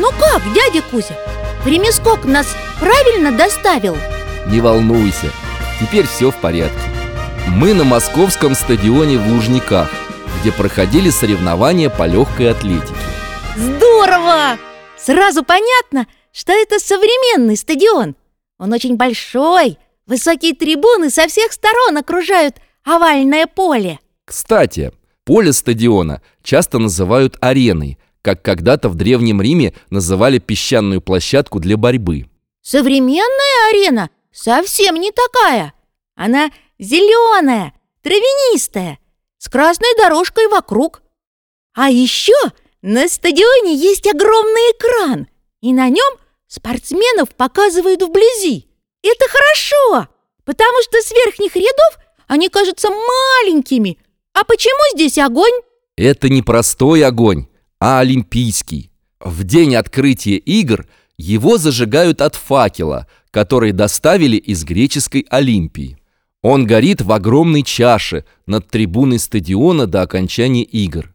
Ну как, дядя Кузя? Времескок нас правильно доставил? Не волнуйся, теперь все в порядке Мы на московском стадионе в Лужниках Где проходили соревнования по легкой атлетике Здорово! Сразу понятно, что это современный стадион Он очень большой, высокие трибуны со всех сторон окружают овальное поле Кстати, поле стадиона часто называют ареной Как когда-то в Древнем Риме называли песчаную площадку для борьбы Современная арена совсем не такая. Она зеленая, травянистая, с красной дорожкой вокруг. А еще на стадионе есть огромный экран, и на нем спортсменов показывают вблизи. Это хорошо, потому что с верхних рядов они кажутся маленькими. А почему здесь огонь? Это не простой огонь, а олимпийский. В день открытия игр – его зажигают от факела, который доставили из греческой Олимпии. Он горит в огромной чаше над трибуной стадиона до окончания игр.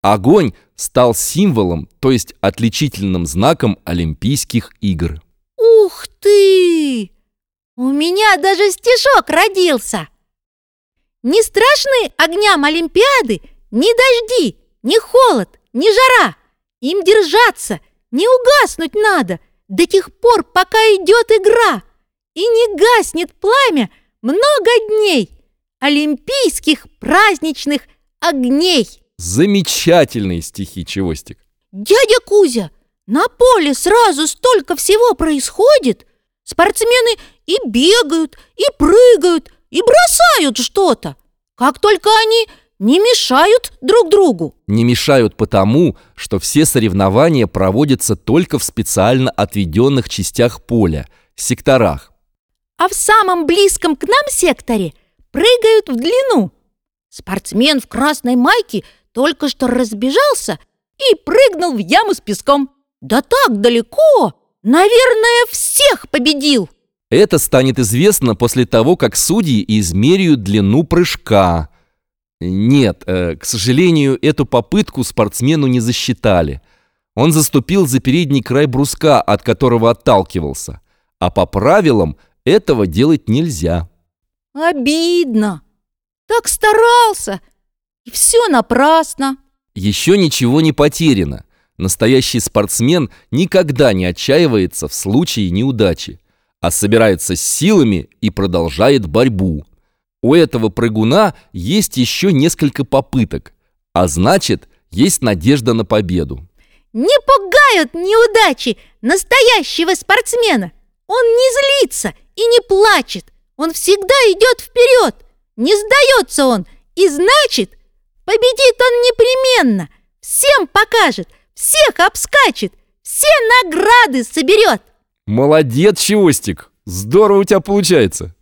Огонь стал символом, то есть отличительным знаком Олимпийских игр. Ух ты! У меня даже стишок родился! Не страшны огням Олимпиады ни дожди, ни холод, ни жара. Им держаться – не угаснуть надо до тех пор, пока идет игра, и не гаснет пламя много дней олимпийских праздничных огней. Замечательные стихи, Чевостик. Дядя Кузя, на поле сразу столько всего происходит. Спортсмены и бегают, и прыгают, и бросают что-то. Как только они не мешают друг другу. Не мешают потому, что все соревнования проводятся только в специально отведенных частях поля, секторах. А в самом близком к нам секторе прыгают в длину. Спортсмен в красной майке только что разбежался и прыгнул в яму с песком. Да так далеко, наверное, всех победил. Это станет известно после того, как судьи измеряют длину прыжка – нет, э, к сожалению, эту попытку спортсмену не засчитали. Он заступил за передний край бруска, от которого отталкивался. А по правилам этого делать нельзя. Обидно. Так старался. И все напрасно. Еще ничего не потеряно. Настоящий спортсмен никогда не отчаивается в случае неудачи, а собирается с силами и продолжает борьбу. У этого прыгуна есть еще несколько попыток, а значит, есть надежда на победу. Не пугают неудачи настоящего спортсмена. Он не злится и не плачет. Он всегда идет вперед. Не сдается он. И значит, победит он непременно. Всем покажет, всех обскачет, все награды соберет. Молодец, Чевостик. Здорово у тебя получается.